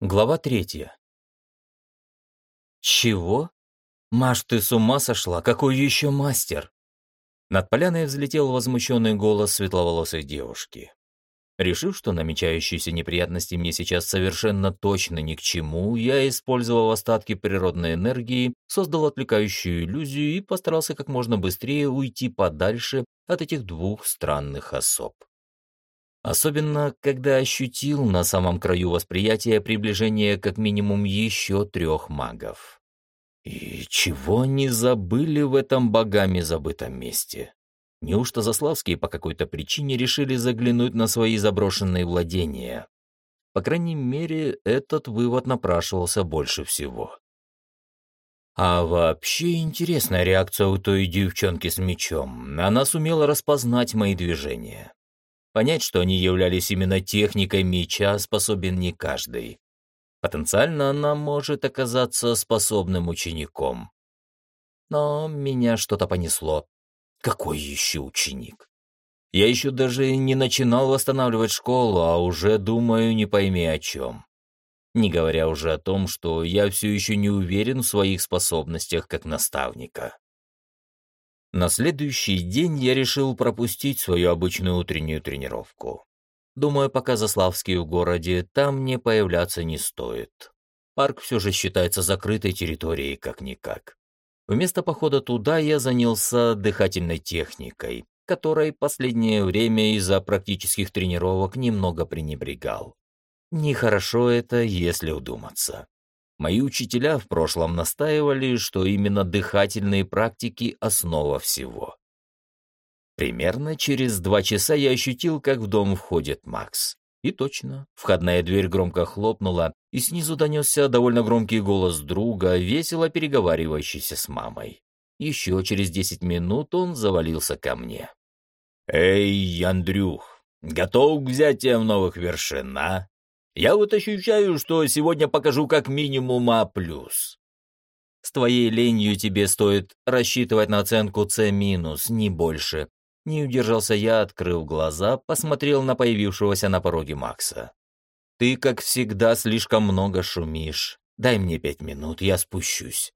Глава третья. «Чего? Маш, ты с ума сошла? Какой еще мастер?» Над поляной взлетел возмущенный голос светловолосой девушки. Решив, что намечающиеся неприятности мне сейчас совершенно точно ни к чему, я, использовал остатки природной энергии, создал отвлекающую иллюзию и постарался как можно быстрее уйти подальше от этих двух странных особ. Особенно, когда ощутил на самом краю восприятия приближение как минимум еще трех магов. И чего они забыли в этом богами забытом месте? Неужто Заславские по какой-то причине решили заглянуть на свои заброшенные владения? По крайней мере, этот вывод напрашивался больше всего. А вообще интересная реакция у той девчонки с мечом. Она сумела распознать мои движения. Понять, что они являлись именно техникой меча, способен не каждый. Потенциально она может оказаться способным учеником. Но меня что-то понесло. Какой еще ученик? Я еще даже не начинал восстанавливать школу, а уже думаю, не пойми о чем. Не говоря уже о том, что я все еще не уверен в своих способностях как наставника. На следующий день я решил пропустить свою обычную утреннюю тренировку. Думаю, пока Заславский в городе, там мне появляться не стоит. Парк все же считается закрытой территорией как-никак. Вместо похода туда я занялся дыхательной техникой, которой последнее время из-за практических тренировок немного пренебрегал. Нехорошо это, если удуматься. Мои учителя в прошлом настаивали, что именно дыхательные практики – основа всего. Примерно через два часа я ощутил, как в дом входит Макс. И точно, входная дверь громко хлопнула, и снизу донесся довольно громкий голос друга, весело переговаривающийся с мамой. Еще через десять минут он завалился ко мне. «Эй, Андрюх, готов к взятиям новых вершин, а? Я вот ощущаю, что сегодня покажу как минимум А+. С твоей ленью тебе стоит рассчитывать на оценку С-, не больше. Не удержался я, открыл глаза, посмотрел на появившегося на пороге Макса. Ты, как всегда, слишком много шумишь. Дай мне пять минут, я спущусь.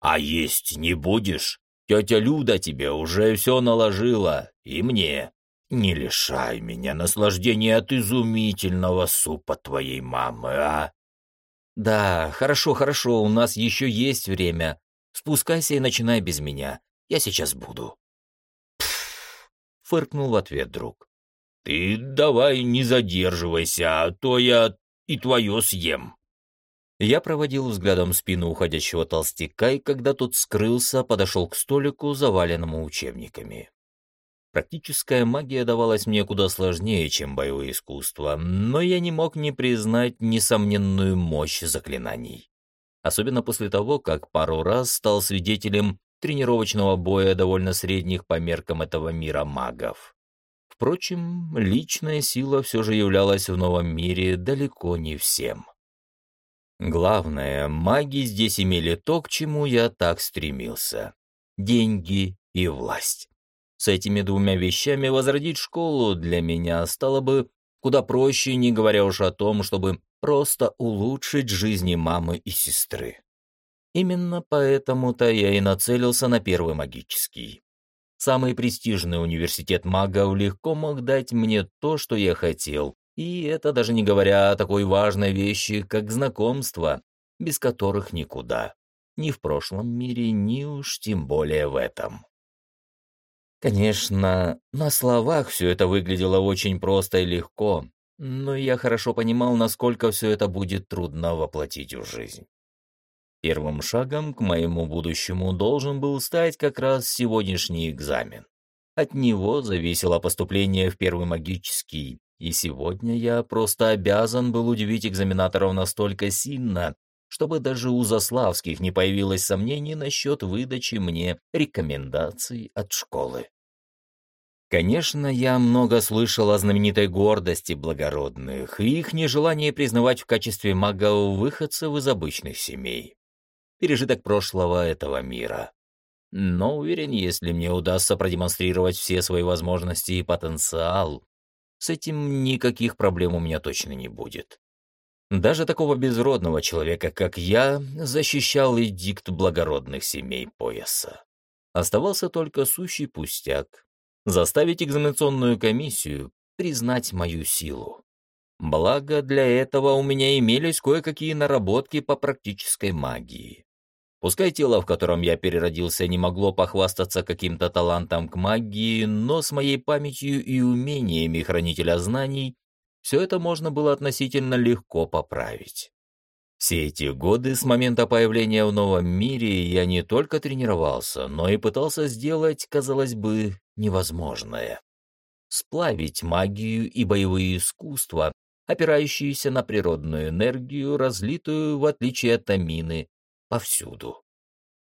А есть не будешь? Тетя Люда тебе уже все наложила, и мне. Не лишай меня наслаждения от изумительного супа твоей мамы, а? Да, хорошо, хорошо, у нас еще есть время. Спускайся и начинай без меня. Я сейчас буду. Пф, фыркнул в ответ друг. Ты давай не задерживайся, а то я и твое съем. Я проводил взглядом спину уходящего толстяка, и когда тот скрылся, подошел к столику, заваленному учебниками. Практическая магия давалась мне куда сложнее, чем боевое искусство, но я не мог не признать несомненную мощь заклинаний. Особенно после того, как пару раз стал свидетелем тренировочного боя довольно средних по меркам этого мира магов. Впрочем, личная сила все же являлась в новом мире далеко не всем. Главное, маги здесь имели то, к чему я так стремился — деньги и власть. С этими двумя вещами возродить школу для меня стало бы куда проще, не говоря уж о том, чтобы просто улучшить жизни мамы и сестры. Именно поэтому-то я и нацелился на первый магический. Самый престижный университет магов легко мог дать мне то, что я хотел, и это даже не говоря о такой важной вещи, как знакомства, без которых никуда. Ни в прошлом мире, ни уж тем более в этом. Конечно, на словах все это выглядело очень просто и легко, но я хорошо понимал, насколько все это будет трудно воплотить в жизнь. Первым шагом к моему будущему должен был стать как раз сегодняшний экзамен. От него зависело поступление в первый магический, и сегодня я просто обязан был удивить экзаменаторов настолько сильно, чтобы даже у Заславских не появилось сомнений насчет выдачи мне рекомендаций от школы. Конечно, я много слышал о знаменитой гордости благородных и их нежелании признавать в качестве магов выходцев из обычных семей. Пережиток прошлого этого мира. Но уверен, если мне удастся продемонстрировать все свои возможности и потенциал, с этим никаких проблем у меня точно не будет. Даже такого безродного человека, как я, защищал эдикт благородных семей пояса. Оставался только сущий пустяк — заставить экзаменационную комиссию признать мою силу. Благо, для этого у меня имелись кое-какие наработки по практической магии. Пускай тело, в котором я переродился, не могло похвастаться каким-то талантом к магии, но с моей памятью и умениями хранителя знаний все это можно было относительно легко поправить. Все эти годы с момента появления в новом мире я не только тренировался, но и пытался сделать, казалось бы, невозможное. Сплавить магию и боевые искусства, опирающиеся на природную энергию, разлитую, в отличие от амины, повсюду.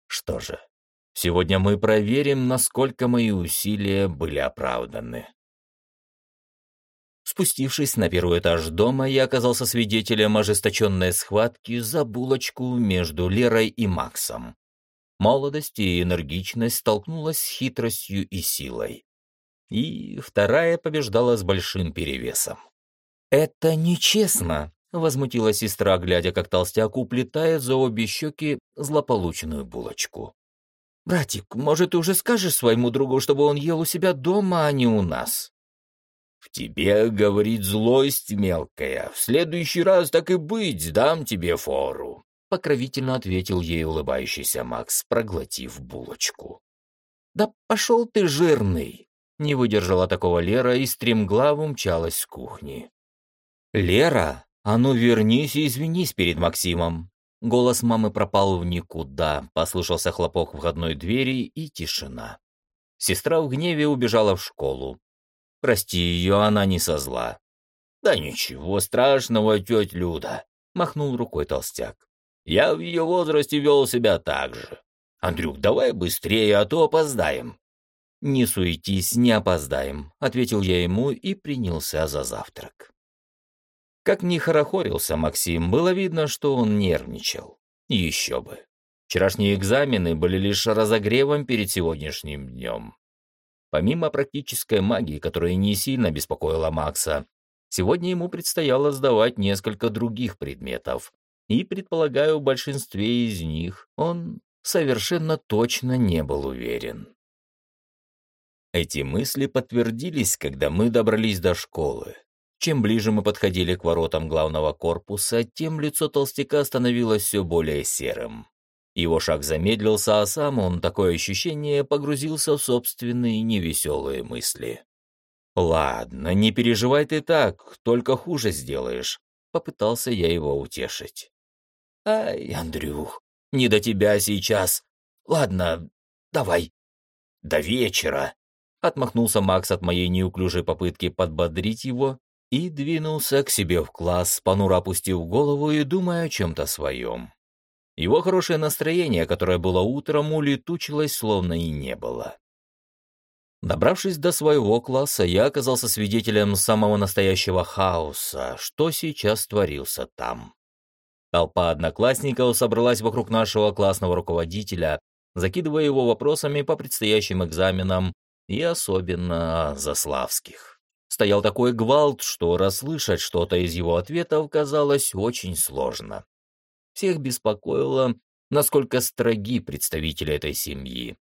Что же, сегодня мы проверим, насколько мои усилия были оправданы. Спустившись на первый этаж дома, я оказался свидетелем ожесточенной схватки за булочку между Лерой и Максом. Молодость и энергичность столкнулась с хитростью и силой. И вторая побеждала с большим перевесом. «Это нечестно!» — возмутилась сестра, глядя, как толстяк уплетает за обе щеки злополученную булочку. «Братик, может, ты уже скажешь своему другу, чтобы он ел у себя дома, а не у нас?» «В тебе, — говорит, — злость мелкая. В следующий раз так и быть, дам тебе фору», — покровительно ответил ей улыбающийся Макс, проглотив булочку. «Да пошел ты, жирный!» — не выдержала такого Лера и стремглав умчалась с кухни. «Лера, а ну вернись и извинись перед Максимом!» Голос мамы пропал в никуда, послышался хлопок входной двери и тишина. Сестра в гневе убежала в школу. Прости ее, она не со зла. Да ничего страшного, тетя Люда, махнул рукой толстяк. Я в ее возрасте вел себя так же. Андрюк, давай быстрее, а то опоздаем. «Не суетись, не опоздаем», — ответил я ему и принялся за завтрак. Как ни хорохорился Максим, было видно, что он нервничал. Еще бы. Вчерашние экзамены были лишь разогревом перед сегодняшним днем. Помимо практической магии, которая не сильно беспокоила Макса, сегодня ему предстояло сдавать несколько других предметов, и, предполагаю, в большинстве из них он совершенно точно не был уверен. Эти мысли подтвердились, когда мы добрались до школы. Чем ближе мы подходили к воротам главного корпуса, тем лицо толстяка становилось все более серым. Его шаг замедлился, а сам он, такое ощущение, погрузился в собственные невеселые мысли. «Ладно, не переживай ты так, только хуже сделаешь», — попытался я его утешить. «Ай, Андрюх, не до тебя сейчас. Ладно, давай. До вечера», — отмахнулся Макс от моей неуклюжей попытки подбодрить его и двинулся к себе в класс, понуро опустив голову и думая о чем-то своем. Его хорошее настроение, которое было утром, улетучилось, словно и не было. Добравшись до своего класса, я оказался свидетелем самого настоящего хаоса, что сейчас творился там. Толпа одноклассников собралась вокруг нашего классного руководителя, закидывая его вопросами по предстоящим экзаменам и особенно заславских. Стоял такой гвалт, что расслышать что-то из его ответов казалось очень сложно. Всех беспокоило, насколько строги представители этой семьи.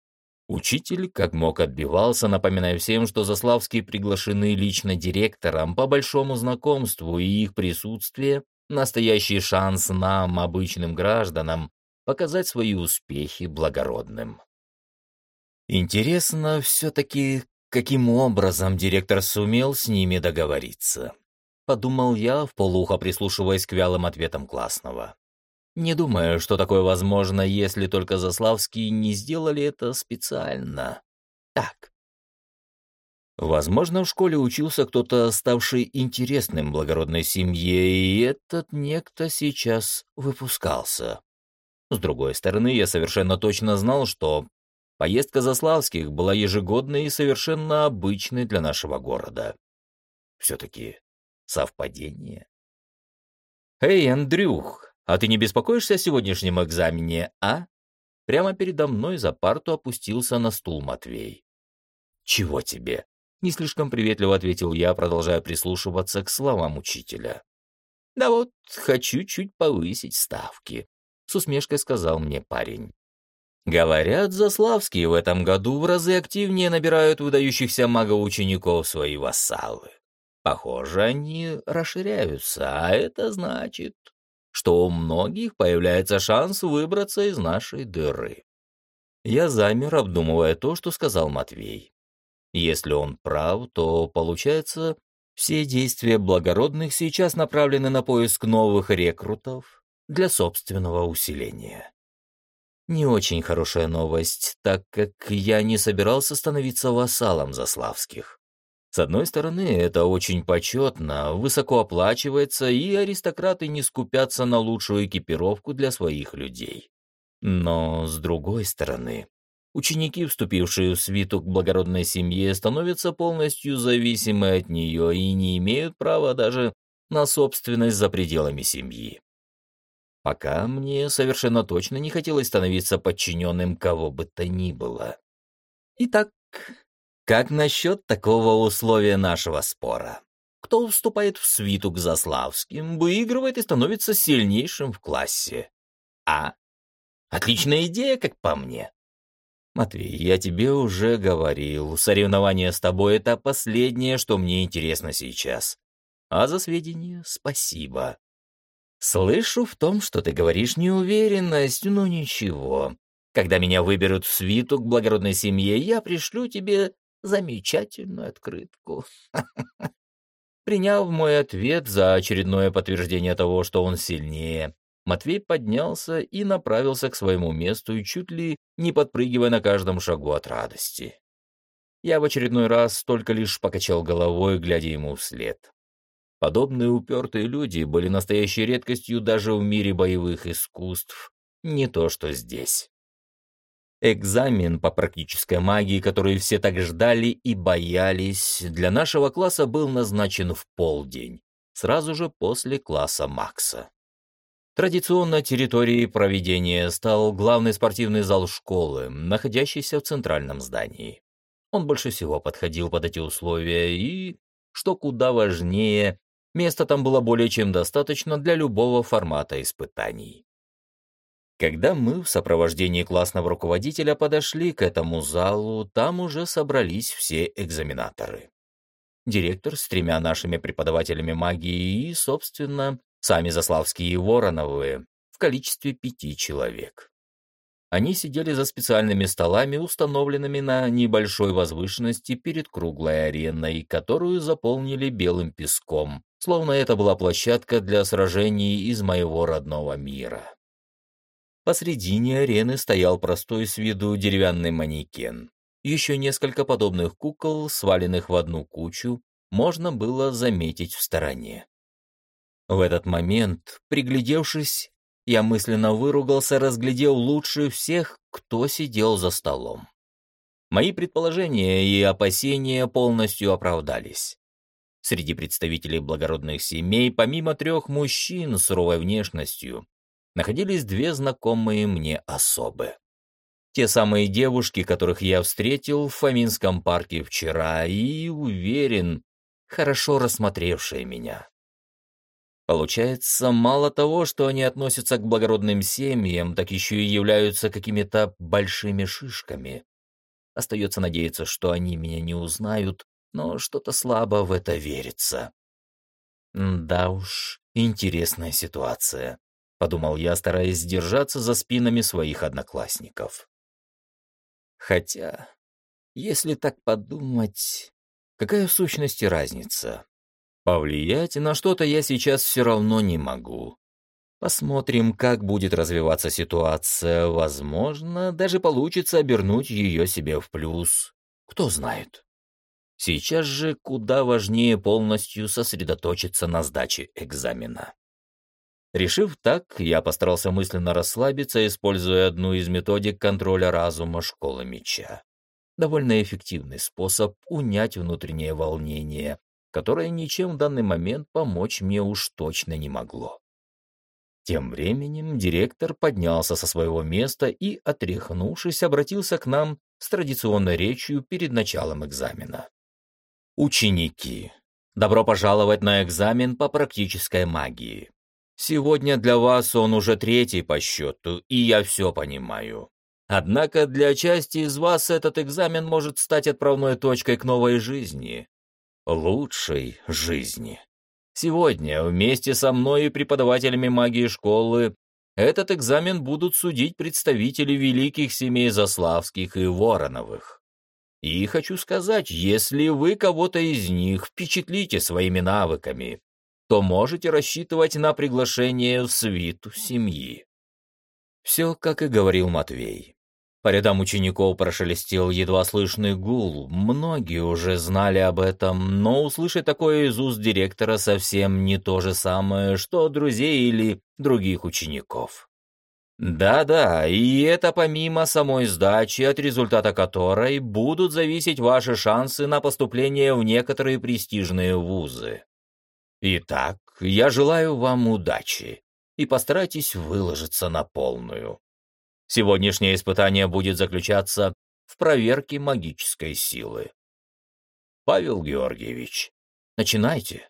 Учитель, как мог, отбивался, напоминая всем, что Заславские приглашены лично директором по большому знакомству, и их присутствие — настоящий шанс нам, обычным гражданам, показать свои успехи благородным. Интересно все-таки, каким образом директор сумел с ними договориться. Подумал я, в полухо прислушиваясь к вялым ответам классного. Не думаю, что такое возможно, если только Заславские не сделали это специально. Так. Возможно, в школе учился кто-то, ставший интересным благородной семье, и этот некто сейчас выпускался. С другой стороны, я совершенно точно знал, что поездка Заславских была ежегодной и совершенно обычной для нашего города. Все-таки совпадение. «Эй, Андрюх, «А ты не беспокоишься о сегодняшнем экзамене, а?» Прямо передо мной за парту опустился на стул Матвей. «Чего тебе?» — не слишком приветливо ответил я, продолжая прислушиваться к словам учителя. Да вот, хочу чуть повысить ставки, с усмешкой сказал мне парень. Говорят, Заславские в этом году в разы активнее набирают выдающихся мага-учеников свои вассалы. Похоже, они расширяются, а это значит, что у многих появляется шанс выбраться из нашей дыры. Я замер, обдумывая то, что сказал Матвей. Если он прав, то, получается, все действия благородных сейчас направлены на поиск новых рекрутов для собственного усиления. Не очень хорошая новость, так как я не собирался становиться вассалом Заславских. С одной стороны, это очень почетно, высоко оплачивается, и аристократы не скупятся на лучшую экипировку для своих людей. Но, с другой стороны, ученики, вступившие в свиту к благородной семье, становятся полностью зависимы от нее и не имеют права даже на собственность за пределами семьи. Пока мне совершенно точно не хотелось становиться подчиненным кого бы то ни было. Итак, как насчет такого условия нашего спора? Кто вступает в свиту к Заславским, выигрывает и становится сильнейшим в классе. А? Отличная идея, как по мне. Матвей, я тебе уже говорил, соревнование с тобой — это последнее, что мне интересно сейчас. А за сведения спасибо. Слышу в том, что ты говоришь неуверенность, но ничего. Когда меня выберут в свиту к благородной семье, я пришлю тебе замечательную открытку. Приняв мой ответ за очередное подтверждение того, что он сильнее, Матвей поднялся и направился к своему месту, чуть ли не подпрыгивая на каждом шагу от радости. Я в очередной раз только лишь покачал головой, глядя ему вслед. Подобные упертые люди были настоящей редкостью даже в мире боевых искусств, не то что здесь. Экзамен по практической магии, который все так ждали и боялись, для нашего класса был назначен в полдень, сразу же после класса Макса. Традиционно территорией проведения стал главный спортивный зал школы, находящийся в центральном здании. Он больше всего подходил под эти условия и, что куда важнее, места там было более чем достаточно для любого формата испытаний. Когда мы в сопровождении классного руководителя подошли к этому залу, там уже собрались все экзаменаторы. Директор с тремя нашими преподавателями магии и, собственно, сами Заславские и Вороновы в количестве пяти человек. Они сидели за специальными столами, установленными на небольшой возвышенности перед круглой ареной, которую заполнили белым песком, словно это была площадка для сражений из моего родного мира. Посредине арены стоял простой с виду деревянный манекен. Еще несколько подобных кукол, сваленных в одну кучу, можно было заметить в стороне. В этот момент, приглядевшись, я мысленно выругался, разглядел лучше всех, кто сидел за столом. Мои предположения и опасения полностью оправдались. Среди представителей благородных семей, помимо трех мужчин с суровой внешностью, находились две знакомые мне особы. Те самые девушки, которых я встретил в Фоминском парке вчера и, уверен, хорошо рассмотревшие меня. Получается, мало того, что они относятся к благородным семьям, так еще и являются какими-то большими шишками. Остается надеяться, что они меня не узнают, но что-то слабо в это верится. Да уж, интересная ситуация подумал я, стараясь сдержаться за спинами своих одноклассников. Хотя, если так подумать, какая в сущности разница? Повлиять на что-то я сейчас все равно не могу. Посмотрим, как будет развиваться ситуация. Возможно, даже получится обернуть ее себе в плюс. Кто знает. Сейчас же куда важнее полностью сосредоточиться на сдаче экзамена. Решив так, я постарался мысленно расслабиться, используя одну из методик контроля разума школы меча. Довольно эффективный способ унять внутреннее волнение, которое ничем в данный момент помочь мне уж точно не могло. Тем временем директор поднялся со своего места и, отряхнувшись, обратился к нам с традиционной речью перед началом экзамена. «Ученики, Добро пожаловать на экзамен по практической магии. Сегодня для вас он уже третий по счету, и я все понимаю. Однако для части из вас этот экзамен может стать отправной точкой к новой жизни. Лучшей жизни. Сегодня вместе со мной и преподавателями магии школы этот экзамен будут судить представители великих семей Заславских и Вороновых. И хочу сказать, если вы кого-то из них впечатлите своими навыками, то можете рассчитывать на приглашение в свиту семьи. Все, как и говорил Матвей. По рядам учеников прошелестел едва слышный гул. Многие уже знали об этом, но услышать такое из уст директора совсем не то же самое, что друзей или других учеников. Да-да, и это помимо самой сдачи, от результата которой будут зависеть ваши шансы на поступление в некоторые престижные вузы. Итак, я желаю вам удачи и постарайтесь выложиться на полную. Сегодняшнее испытание будет заключаться в проверке магической силы. Павел Георгиевич, начинайте.